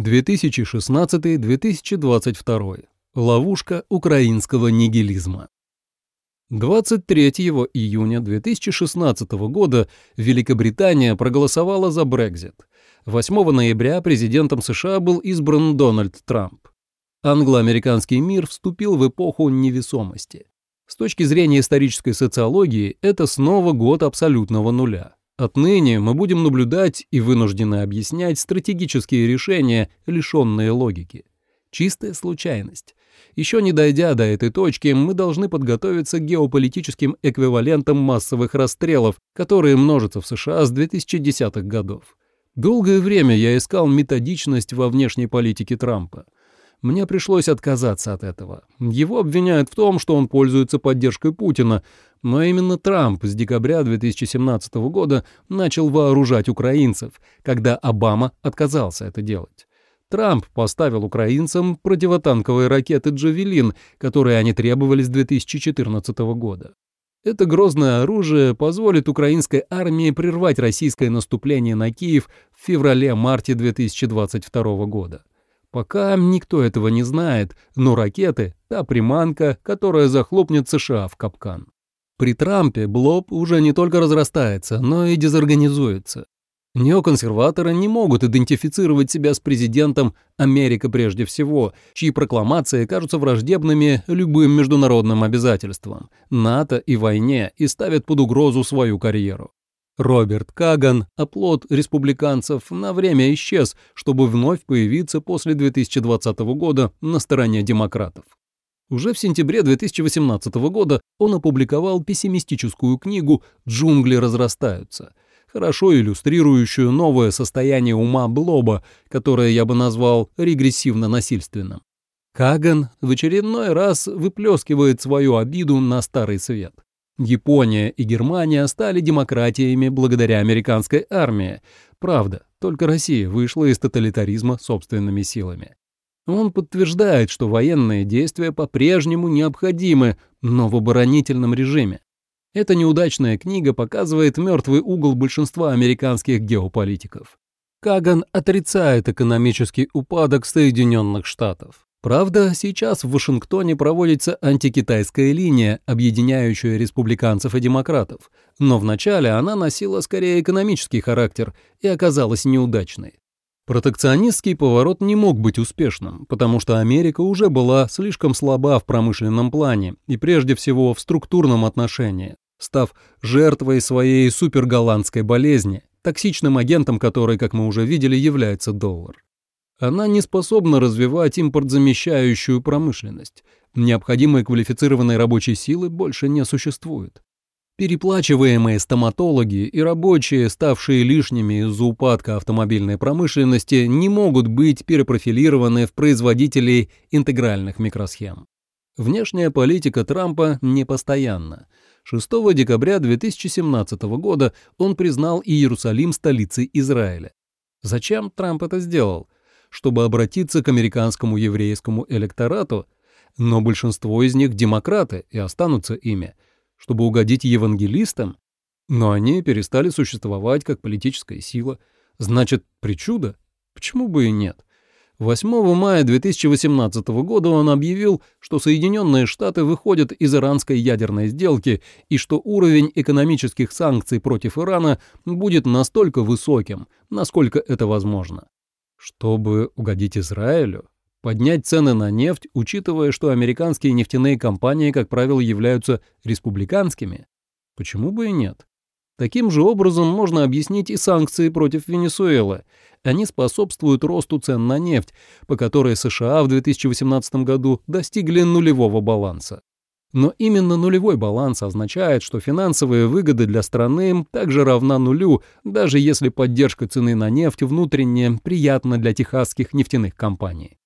2016-2022. Ловушка украинского нигилизма. 23 июня 2016 года Великобритания проголосовала за Брекзит. 8 ноября президентом США был избран Дональд Трамп. Англо-американский мир вступил в эпоху невесомости. С точки зрения исторической социологии, это снова год абсолютного нуля. Отныне мы будем наблюдать и вынуждены объяснять стратегические решения, лишенные логики. Чистая случайность. Еще не дойдя до этой точки, мы должны подготовиться к геополитическим эквивалентам массовых расстрелов, которые множатся в США с 2010-х годов. Долгое время я искал методичность во внешней политике Трампа. Мне пришлось отказаться от этого. Его обвиняют в том, что он пользуется поддержкой Путина, но именно Трамп с декабря 2017 года начал вооружать украинцев, когда Обама отказался это делать. Трамп поставил украинцам противотанковые ракеты «Джавелин», которые они требовали с 2014 года. Это грозное оружие позволит украинской армии прервать российское наступление на Киев в феврале-марте 2022 года. Пока никто этого не знает, но ракеты — та приманка, которая захлопнет США в капкан. При Трампе Блоб уже не только разрастается, но и дезорганизуется. Неоконсерваторы не могут идентифицировать себя с президентом Америка прежде всего, чьи прокламации кажутся враждебными любым международным обязательствам, НАТО и войне и ставят под угрозу свою карьеру. Роберт Каган, оплот республиканцев, на время исчез, чтобы вновь появиться после 2020 года на стороне демократов. Уже в сентябре 2018 года он опубликовал пессимистическую книгу «Джунгли разрастаются», хорошо иллюстрирующую новое состояние ума Блоба, которое я бы назвал регрессивно-насильственным. Каган в очередной раз выплескивает свою обиду на Старый Свет. Япония и Германия стали демократиями благодаря американской армии. Правда, только Россия вышла из тоталитаризма собственными силами. Он подтверждает, что военные действия по-прежнему необходимы, но в оборонительном режиме. Эта неудачная книга показывает мертвый угол большинства американских геополитиков. Каган отрицает экономический упадок Соединенных Штатов. Правда, сейчас в Вашингтоне проводится антикитайская линия, объединяющая республиканцев и демократов, но вначале она носила скорее экономический характер и оказалась неудачной. Протекционистский поворот не мог быть успешным, потому что Америка уже была слишком слаба в промышленном плане и прежде всего в структурном отношении, став жертвой своей суперголландской болезни, токсичным агентом которой, как мы уже видели, является доллар. Она не способна развивать импортзамещающую промышленность. Необходимой квалифицированной рабочей силы больше не существует. Переплачиваемые стоматологи и рабочие, ставшие лишними из-за упадка автомобильной промышленности, не могут быть перепрофилированы в производителей интегральных микросхем. Внешняя политика Трампа непостоянна. 6 декабря 2017 года он признал Иерусалим столицей Израиля. Зачем Трамп это сделал? Чтобы обратиться к американскому еврейскому электорату, но большинство из них демократы и останутся ими, чтобы угодить евангелистам, но они перестали существовать как политическая сила. Значит, причуда? Почему бы и нет? 8 мая 2018 года он объявил, что Соединенные Штаты выходят из иранской ядерной сделки и что уровень экономических санкций против Ирана будет настолько высоким, насколько это возможно. Чтобы угодить Израилю? Поднять цены на нефть, учитывая, что американские нефтяные компании, как правило, являются республиканскими? Почему бы и нет? Таким же образом можно объяснить и санкции против Венесуэлы. Они способствуют росту цен на нефть, по которой США в 2018 году достигли нулевого баланса. Но именно нулевой баланс означает, что финансовые выгоды для страны также равна нулю, даже если поддержка цены на нефть внутренне приятна для техасских нефтяных компаний.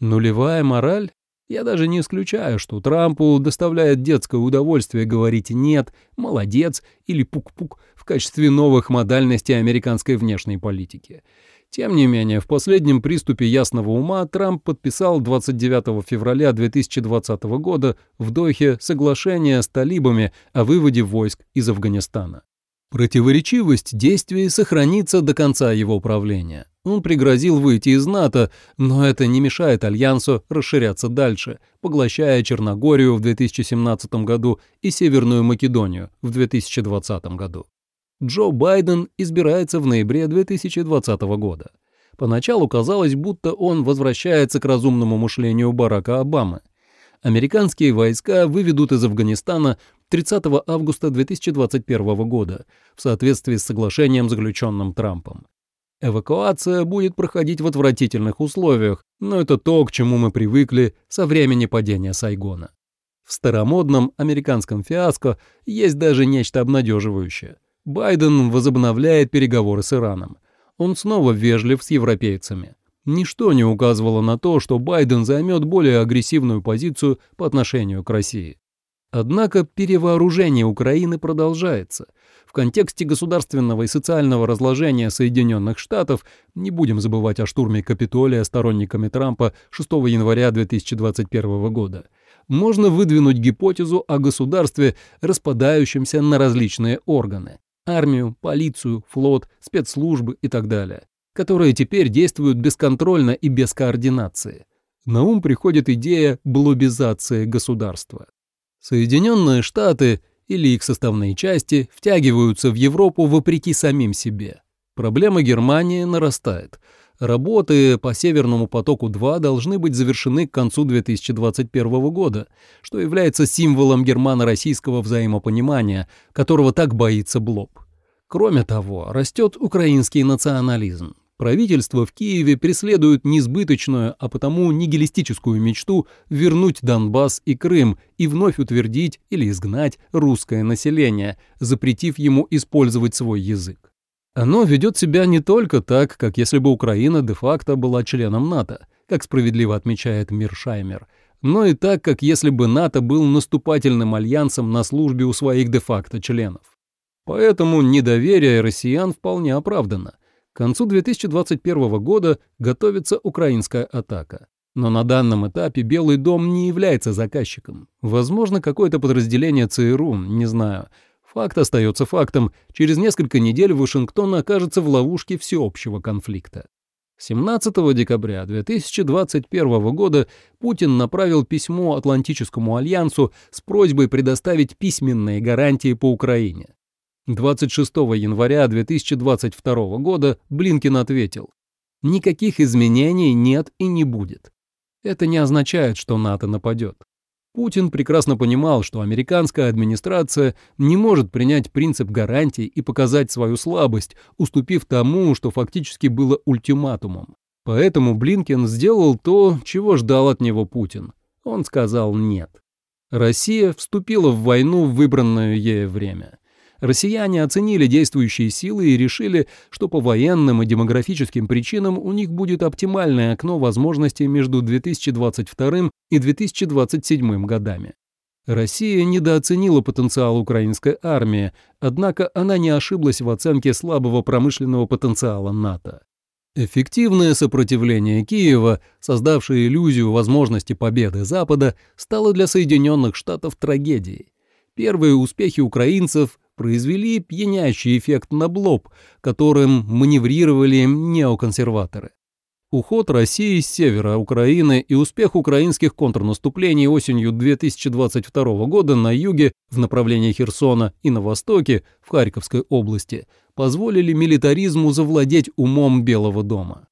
Нулевая мораль? Я даже не исключаю, что Трампу доставляет детское удовольствие говорить «нет», «молодец» или «пук-пук» в качестве новых модальностей американской внешней политики. Тем не менее, в последнем приступе ясного ума Трамп подписал 29 февраля 2020 года в Дохе соглашение с талибами о выводе войск из Афганистана. Противоречивость действий сохранится до конца его правления. Он пригрозил выйти из НАТО, но это не мешает Альянсу расширяться дальше, поглощая Черногорию в 2017 году и Северную Македонию в 2020 году. Джо Байден избирается в ноябре 2020 года. Поначалу казалось, будто он возвращается к разумному мышлению Барака Обамы. Американские войска выведут из Афганистана 30 августа 2021 года в соответствии с соглашением, заключенным Трампом. Эвакуация будет проходить в отвратительных условиях, но это то, к чему мы привыкли со времени падения Сайгона. В старомодном американском фиаско есть даже нечто обнадеживающее. Байден возобновляет переговоры с Ираном. Он снова вежлив с европейцами. Ничто не указывало на то, что Байден займет более агрессивную позицию по отношению к России. Однако перевооружение Украины продолжается. В контексте государственного и социального разложения Соединенных Штатов не будем забывать о штурме Капитолия сторонниками Трампа 6 января 2021 года. Можно выдвинуть гипотезу о государстве, распадающемся на различные органы – армию, полицию, флот, спецслужбы и так далее, которые теперь действуют бесконтрольно и без координации. На ум приходит идея блобизации государства. Соединенные Штаты или их составные части втягиваются в Европу вопреки самим себе. Проблема Германии нарастает. Работы по Северному потоку-2 должны быть завершены к концу 2021 года, что является символом германо-российского взаимопонимания, которого так боится Блоб. Кроме того, растет украинский национализм. Правительство в Киеве преследует несбыточную, а потому нигилистическую мечту вернуть Донбасс и Крым и вновь утвердить или изгнать русское население, запретив ему использовать свой язык. Оно ведет себя не только так, как если бы Украина де-факто была членом НАТО, как справедливо отмечает Миршаймер, но и так, как если бы НАТО был наступательным альянсом на службе у своих де-факто членов. Поэтому недоверие россиян вполне оправдано. К концу 2021 года готовится украинская атака. Но на данном этапе Белый дом не является заказчиком. Возможно, какое-то подразделение ЦРУ, не знаю. Факт остается фактом. Через несколько недель Вашингтон окажется в ловушке всеобщего конфликта. 17 декабря 2021 года Путин направил письмо Атлантическому альянсу с просьбой предоставить письменные гарантии по Украине. 26 января 2022 года Блинкин ответил, «Никаких изменений нет и не будет. Это не означает, что НАТО нападет. Путин прекрасно понимал, что американская администрация не может принять принцип гарантий и показать свою слабость, уступив тому, что фактически было ультиматумом. Поэтому Блинкен сделал то, чего ждал от него Путин. Он сказал «нет». Россия вступила в войну в выбранное ею время. Россияне оценили действующие силы и решили, что по военным и демографическим причинам у них будет оптимальное окно возможностей между 2022 и 2027 годами. Россия недооценила потенциал украинской армии, однако она не ошиблась в оценке слабого промышленного потенциала НАТО. Эффективное сопротивление Киева, создавшее иллюзию возможности победы Запада, стало для Соединенных Штатов трагедией. Первые успехи украинцев произвели пьянящий эффект на блоб, которым маневрировали неоконсерваторы. Уход России с севера Украины и успех украинских контрнаступлений осенью 2022 года на юге в направлении Херсона и на востоке в Харьковской области позволили милитаризму завладеть умом Белого дома.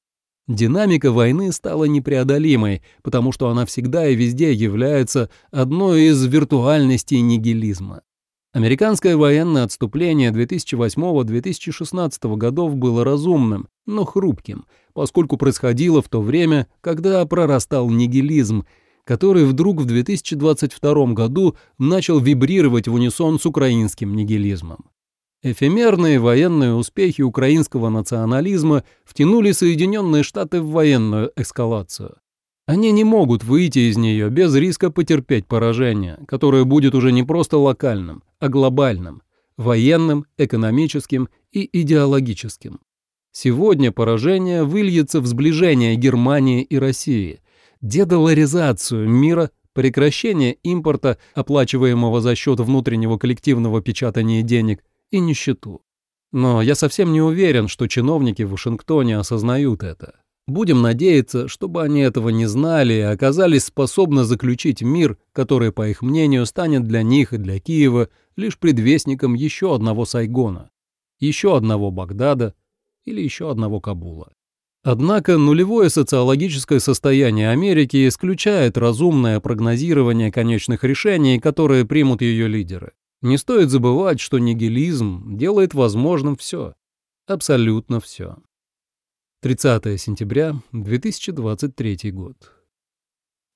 Динамика войны стала непреодолимой, потому что она всегда и везде является одной из виртуальностей нигилизма. Американское военное отступление 2008-2016 годов было разумным, но хрупким, поскольку происходило в то время, когда прорастал нигилизм, который вдруг в 2022 году начал вибрировать в унисон с украинским нигилизмом. Эфемерные военные успехи украинского национализма втянули Соединенные Штаты в военную эскалацию. Они не могут выйти из нее без риска потерпеть поражение, которое будет уже не просто локальным, а глобальным, военным, экономическим и идеологическим. Сегодня поражение выльется в сближение Германии и России, дедоларизацию мира, прекращение импорта, оплачиваемого за счет внутреннего коллективного печатания денег, и нищету. Но я совсем не уверен, что чиновники в Вашингтоне осознают это. Будем надеяться, чтобы они этого не знали и оказались способны заключить мир, который, по их мнению, станет для них и для Киева лишь предвестником еще одного Сайгона, еще одного Багдада или еще одного Кабула. Однако нулевое социологическое состояние Америки исключает разумное прогнозирование конечных решений, которые примут ее лидеры. Не стоит забывать, что нигилизм делает возможным все. Абсолютно все. 30 сентября 2023 год.